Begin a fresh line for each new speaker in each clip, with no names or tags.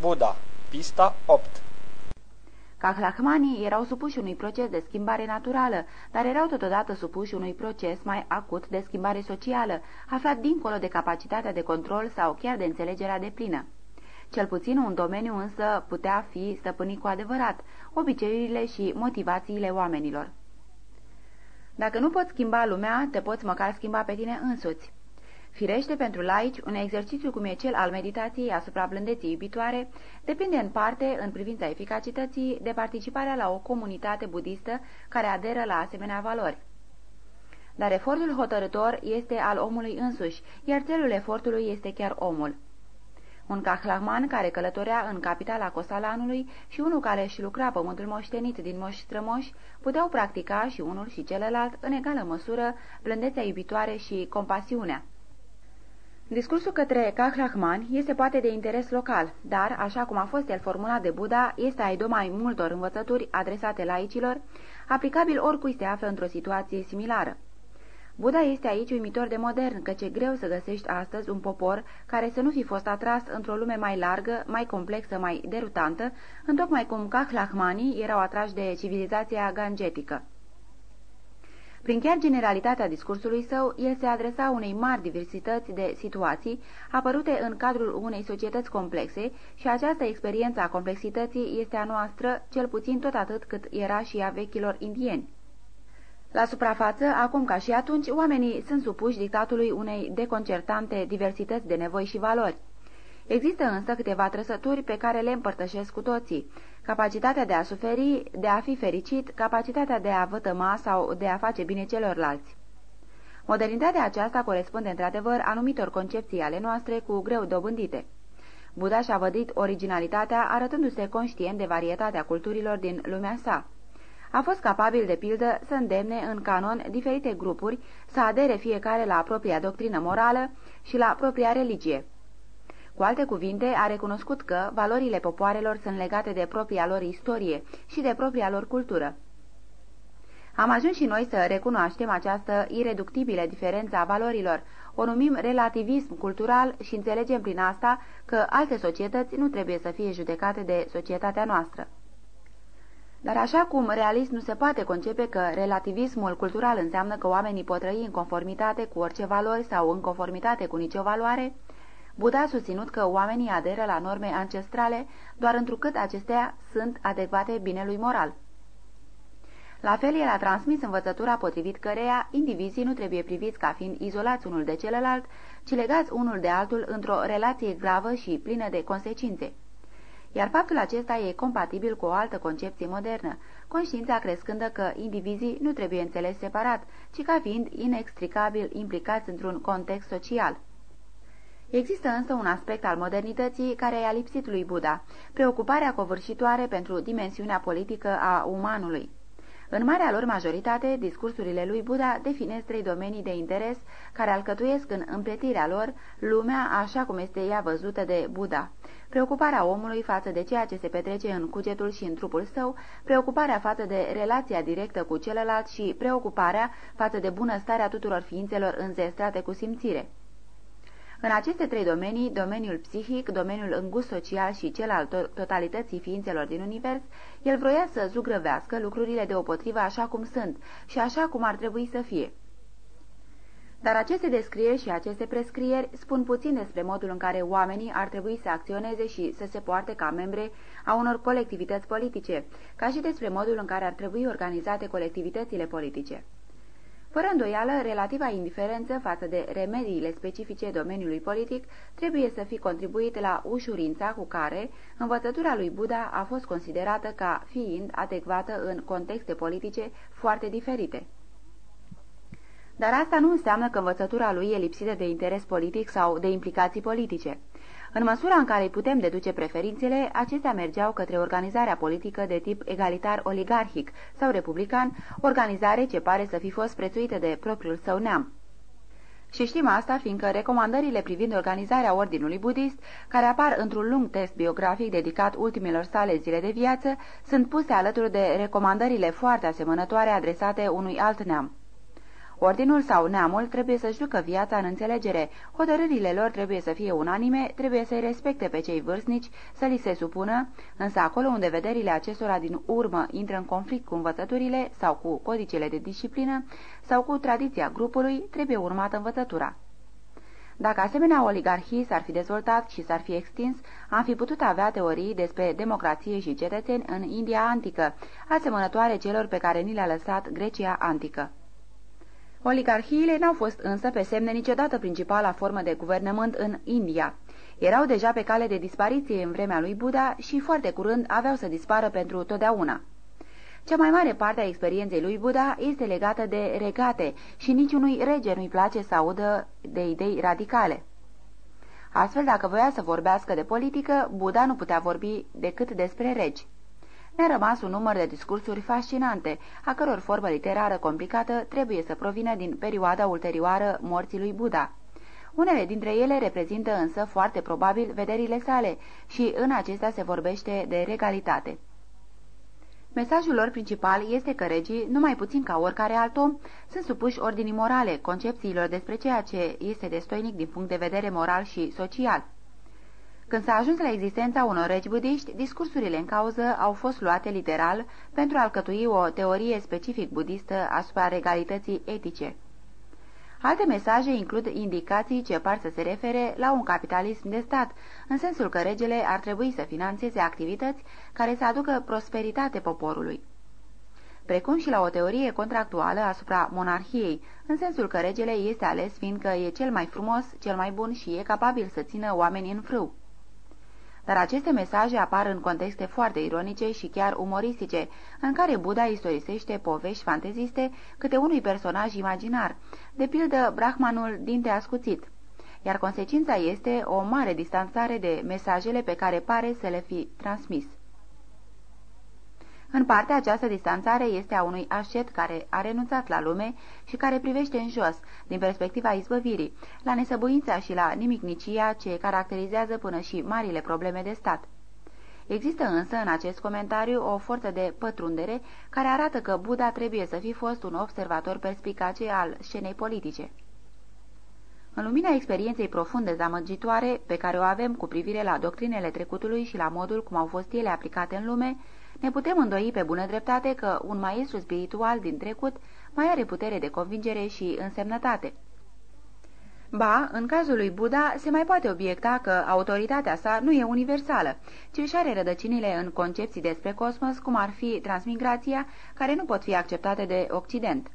Buddha, pista 8
Cahlachmanii erau supuși unui proces de schimbare naturală, dar erau totodată supuși unui proces mai acut de schimbare socială, aflat dincolo de capacitatea de control sau chiar de înțelegerea de plină. Cel puțin un domeniu însă putea fi stăpânit cu adevărat, obiceiurile și motivațiile oamenilor. Dacă nu poți schimba lumea, te poți măcar schimba pe tine însuți. Firește, pentru laici, un exercițiu cum e cel al meditației asupra blândeții iubitoare depinde în parte, în privința eficacității, de participarea la o comunitate budistă care aderă la asemenea valori. Dar efortul hotărător este al omului însuși, iar țelul efortului este chiar omul. Un cahlahman care călătorea în capitala Cosalanului și unul care își lucra pământul moștenit din moși strămoși puteau practica și unul și celălalt în egală măsură blândețea iubitoare și compasiunea. Discursul către Kahlachman este poate de interes local, dar, așa cum a fost el formulat de Buddha, este a mai multor învățături adresate laicilor, aplicabil oricui se află într-o situație similară. Buddha este aici uimitor de modern, căci e greu să găsești astăzi un popor care să nu fi fost atras într-o lume mai largă, mai complexă, mai derutantă, întocmai cum Kahlachmanii erau atrași de civilizația gangetică. Prin chiar generalitatea discursului său, el se adresa unei mari diversități de situații apărute în cadrul unei societăți complexe și această experiență a complexității este a noastră, cel puțin tot atât cât era și a vechilor indieni. La suprafață, acum ca și atunci, oamenii sunt supuși dictatului unei deconcertante diversități de nevoi și valori. Există însă câteva trăsături pe care le împărtășesc cu toții, capacitatea de a suferi, de a fi fericit, capacitatea de a vătăma sau de a face bine celorlalți. Modernitatea aceasta corespunde într-adevăr anumitor concepții ale noastre cu greu dobândite. Buddha și-a vădit originalitatea arătându-se conștient de varietatea culturilor din lumea sa. A fost capabil, de pildă, să îndemne în canon diferite grupuri să adere fiecare la propria doctrină morală și la propria religie. Cu alte cuvinte, a recunoscut că valorile popoarelor sunt legate de propria lor istorie și de propria lor cultură. Am ajuns și noi să recunoaștem această ireductibilă diferență a valorilor, o numim relativism cultural și înțelegem prin asta că alte societăți nu trebuie să fie judecate de societatea noastră. Dar așa cum realist nu se poate concepe că relativismul cultural înseamnă că oamenii pot trăi în conformitate cu orice valori sau în conformitate cu nicio valoare, Buddha a susținut că oamenii aderă la norme ancestrale doar întrucât acestea sunt adecvate binelui moral. La fel, el a transmis învățătura potrivit căreia indivizii nu trebuie priviți ca fiind izolați unul de celălalt, ci legați unul de altul într-o relație gravă și plină de consecințe. Iar faptul acesta e compatibil cu o altă concepție modernă, conștiința crescândă că indivizii nu trebuie înțeles separat, ci ca fiind inextricabil implicați într-un context social. Există însă un aspect al modernității care i-a lipsit lui Buddha, preocuparea covârșitoare pentru dimensiunea politică a umanului. În marea lor majoritate, discursurile lui Buddha definesc trei domenii de interes care alcătuiesc în împletirea lor lumea așa cum este ea văzută de Buddha. Preocuparea omului față de ceea ce se petrece în cugetul și în trupul său, preocuparea față de relația directă cu celălalt și preocuparea față de bunăstarea tuturor ființelor înzestrate cu simțire. În aceste trei domenii, domeniul psihic, domeniul îngust social și cel al totalității ființelor din univers, el vroia să zugrăvească lucrurile deopotrivă așa cum sunt și așa cum ar trebui să fie. Dar aceste descrieri și aceste prescrieri spun puțin despre modul în care oamenii ar trebui să acționeze și să se poarte ca membre a unor colectivități politice, ca și despre modul în care ar trebui organizate colectivitățile politice. Fără îndoială, relativa indiferență față de remediile specifice domeniului politic trebuie să fi contribuit la ușurința cu care învățătura lui Buddha a fost considerată ca fiind adecvată în contexte politice foarte diferite. Dar asta nu înseamnă că învățătura lui e lipsită de interes politic sau de implicații politice. În măsura în care îi putem deduce preferințele, acestea mergeau către organizarea politică de tip egalitar-oligarhic sau republican, organizare ce pare să fi fost prețuită de propriul său neam. Și știm asta fiindcă recomandările privind organizarea ordinului budist, care apar într-un lung test biografic dedicat ultimelor sale zile de viață, sunt puse alături de recomandările foarte asemănătoare adresate unui alt neam. Ordinul sau neamul trebuie să-și ducă viața în înțelegere, hotărârile lor trebuie să fie unanime, trebuie să-i respecte pe cei vârstnici, să li se supună, însă acolo unde vederile acestora din urmă intră în conflict cu învățăturile sau cu codicile de disciplină sau cu tradiția grupului, trebuie urmată învățătura. Dacă asemenea oligarhii s-ar fi dezvoltat și s-ar fi extins, am fi putut avea teorii despre democrație și cetățeni în India antică, asemănătoare celor pe care ni le-a lăsat Grecia antică. Oligarhiile n-au fost însă pe semne niciodată principala formă de guvernământ în India. Erau deja pe cale de dispariție în vremea lui Buddha și foarte curând aveau să dispară pentru totdeauna. Cea mai mare parte a experienței lui Buddha este legată de regate și niciunui rege nu-i place să audă de idei radicale. Astfel, dacă voia să vorbească de politică, Buddha nu putea vorbi decât despre regi. Ne-a rămas un număr de discursuri fascinante, a căror formă literară complicată trebuie să provină din perioada ulterioară morții lui Buddha. Unele dintre ele reprezintă însă foarte probabil vederile sale și în acestea se vorbește de regalitate. Mesajul lor principal este că regii, numai puțin ca oricare alt om, sunt supuși ordinii morale, concepțiilor despre ceea ce este destoinic din punct de vedere moral și social. Când s-a ajuns la existența unor regi budiști, discursurile în cauză au fost luate literal pentru a alcătui o teorie specific budistă asupra regalității etice. Alte mesaje includ indicații ce par să se refere la un capitalism de stat, în sensul că regele ar trebui să financeze activități care să aducă prosperitate poporului precum și la o teorie contractuală asupra monarhiei, în sensul că regele este ales fiindcă e cel mai frumos, cel mai bun și e capabil să țină oamenii în frâu. Dar aceste mesaje apar în contexte foarte ironice și chiar umoristice, în care Buddha istorisește povești fanteziste câte unui personaj imaginar, de pildă Brahmanul dinte ascuțit. Iar consecința este o mare distanțare de mesajele pe care pare să le fi transmis. În parte, această distanțare este a unui ascet care a renunțat la lume și care privește în jos, din perspectiva izbăvirii, la nesăbuința și la nimicnicia ce caracterizează până și marile probleme de stat. Există însă în acest comentariu o forță de pătrundere care arată că Buddha trebuie să fi fost un observator perspicace al scenei politice. În lumina experienței profunde zamăgitoare pe care o avem cu privire la doctrinele trecutului și la modul cum au fost ele aplicate în lume, ne putem îndoi pe bună dreptate că un maestru spiritual din trecut mai are putere de convingere și însemnătate. Ba, în cazul lui Buddha se mai poate obiecta că autoritatea sa nu e universală, ci își are rădăcinile în concepții despre cosmos, cum ar fi transmigrația, care nu pot fi acceptate de Occident.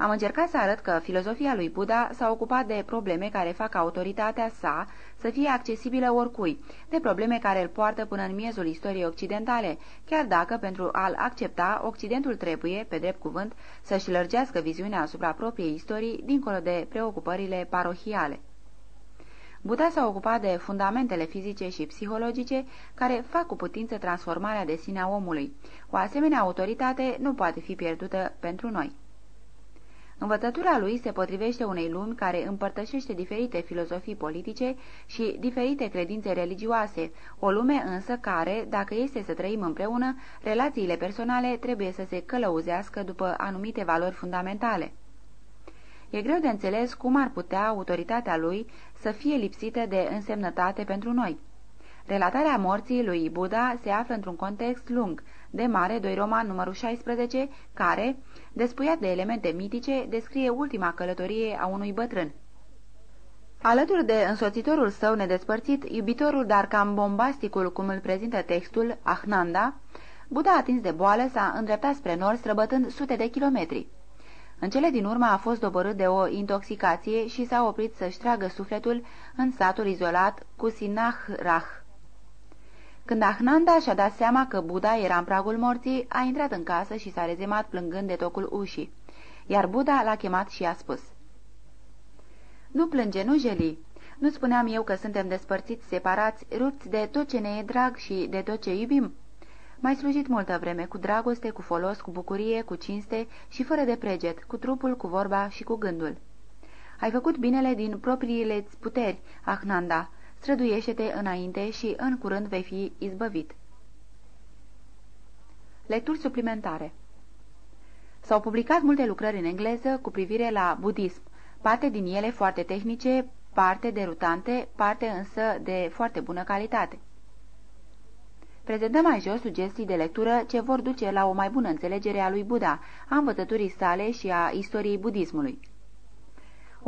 Am încercat să arăt că filozofia lui Buddha s-a ocupat de probleme care fac autoritatea sa să fie accesibilă oricui, de probleme care îl poartă până în miezul istoriei occidentale, chiar dacă, pentru a-l accepta, Occidentul trebuie, pe drept cuvânt, să-și lărgească viziunea asupra propriei istorii, dincolo de preocupările parohiale. Buddha s-a ocupat de fundamentele fizice și psihologice care fac cu putință transformarea de sine a omului. O asemenea autoritate nu poate fi pierdută pentru noi. Învățătura lui se potrivește unei lumi care împărtășește diferite filozofii politice și diferite credințe religioase, o lume însă care, dacă este să trăim împreună, relațiile personale trebuie să se călăuzească după anumite valori fundamentale. E greu de înțeles cum ar putea autoritatea lui să fie lipsită de însemnătate pentru noi. Relatarea morții lui Buddha se află într-un context lung, de mare, 2 Roman numărul 16, care, despuiat de elemente mitice, descrie ultima călătorie a unui bătrân. Alături de însoțitorul său nedespărțit, iubitorul, dar cam bombasticul cum îl prezintă textul, Ahnanda, Buddha atins de boală s-a îndreptat spre nord străbătând sute de kilometri. În cele din urmă a fost dobărât de o intoxicație și s-a oprit să-și tragă sufletul în satul izolat cu Sinah-Rah. Când Ahnanda și-a dat seama că Buddha era în pragul morții, a intrat în casă și s-a rezemat plângând de tocul ușii, iar Buddha l-a chemat și a spus Nu plânge, nu jeli. Nu spuneam eu că suntem despărțiți, separați, rupți de tot ce ne e drag și de tot ce iubim? Mai slujit multă vreme, cu dragoste, cu folos, cu bucurie, cu cinste și fără de preget, cu trupul, cu vorba și cu gândul. Ai făcut binele din propriile puteri, Ahnanda, străduiește-te înainte și în curând vei fi izbăvit. Lecturi suplimentare S-au publicat multe lucrări în engleză cu privire la budism, parte din ele foarte tehnice, parte derutante, parte însă de foarte bună calitate. Prezentăm mai jos sugestii de lectură ce vor duce la o mai bună înțelegere a lui Buddha, a învățăturii sale și a istoriei budismului.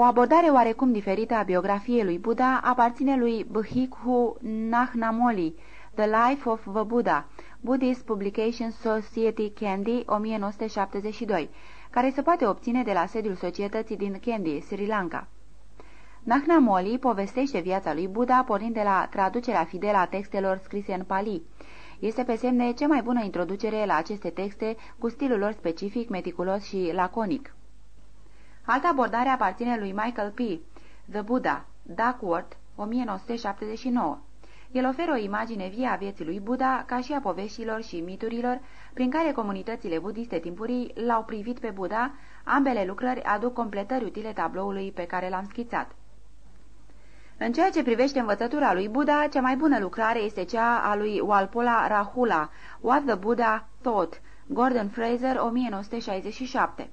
O abordare oarecum diferită a biografiei lui Buddha aparține lui Bhikhu Nahnamoli, The Life of the Buddha, Buddhist Publication Society Candy, 1972, care se poate obține de la sediul societății din Candy, Sri Lanka. Nahnamoli povestește viața lui Buddha pornind de la traducerea fidelă a textelor scrise în Pali. Este pe semne cea mai bună introducere la aceste texte cu stilul lor specific, meticulos și laconic. Alta abordare aparține lui Michael P. The Buddha, Duckworth, 1979. El oferă o imagine vie a vieții lui Buddha, ca și a poveștilor și miturilor, prin care comunitățile budiste timpurii l-au privit pe Buddha, ambele lucrări aduc completări utile tabloului pe care l-am schițat. În ceea ce privește învățătura lui Buddha, cea mai bună lucrare este cea a lui Walpola Rahula, What the Buddha Thought, Gordon Fraser, 1967.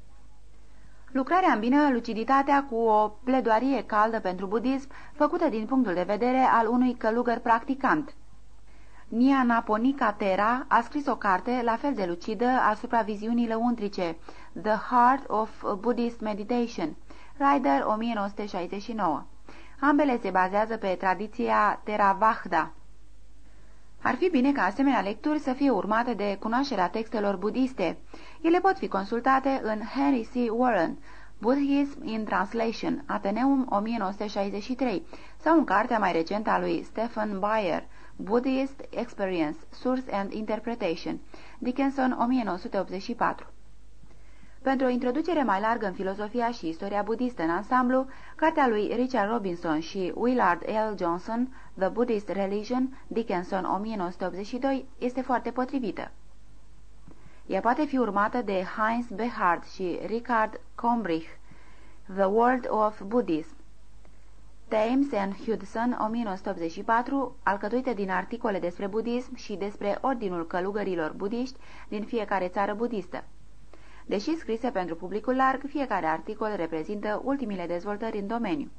Lucrarea îmbină luciditatea cu o pledoarie caldă pentru budism, făcută din punctul de vedere al unui călugăr practicant. Nia Naponica Tera a scris o carte la fel de lucidă asupra viziunii lăuntrice, The Heart of Buddhist Meditation, Rider 1969. Ambele se bazează pe tradiția Theravada. Ar fi bine ca asemenea lecturi să fie urmate de cunoașterea textelor budiste. Ele pot fi consultate în Henry C. Warren, Buddhism in Translation, Ateneum 1963, sau în cartea mai recentă a lui Stephen Bayer, Buddhist Experience, Source and Interpretation, Dickinson 1984. Pentru o introducere mai largă în filozofia și istoria budistă în ansamblu, cartea lui Richard Robinson și Willard L. Johnson, The Buddhist Religion, Dickinson 1982, este foarte potrivită. Ea poate fi urmată de Heinz Behard și Richard Combrich, The World of Buddhism. Thames and Hudson, 1984, alcătuite din articole despre budism și despre ordinul călugărilor budiști din fiecare țară budistă. Deși scrise pentru publicul larg, fiecare articol reprezintă ultimile dezvoltări în domeniu.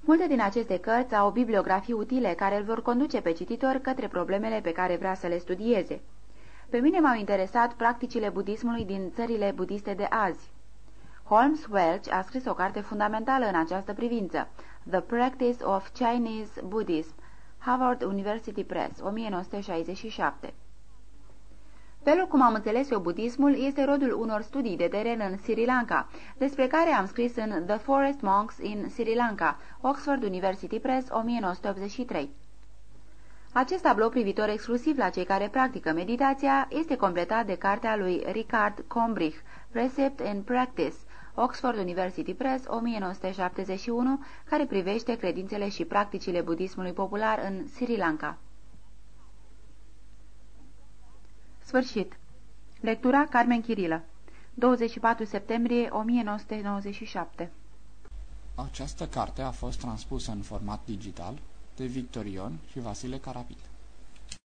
Multe din aceste cărți au bibliografii utile care îl vor conduce pe cititor către problemele pe care vrea să le studieze. Pe mine m-au interesat practicile budismului din țările budiste de azi. Holmes Welch a scris o carte fundamentală în această privință, The Practice of Chinese Buddhism, Harvard University Press, 1967. Felul cum am înțeles eu budismul este rodul unor studii de teren în Sri Lanka, despre care am scris în The Forest Monks in Sri Lanka, Oxford University Press, 1983. Acest tablou privitor exclusiv la cei care practică meditația este completat de cartea lui Richard Combrich, Precept and Practice, Oxford University Press, 1971, care privește credințele și practicile budismului popular în Sri Lanka. Sfârșit. Lectura Carmen Chirilă 24 septembrie 1997
Această carte a fost transpusă în format digital de Victor Ion și Vasile Carapit.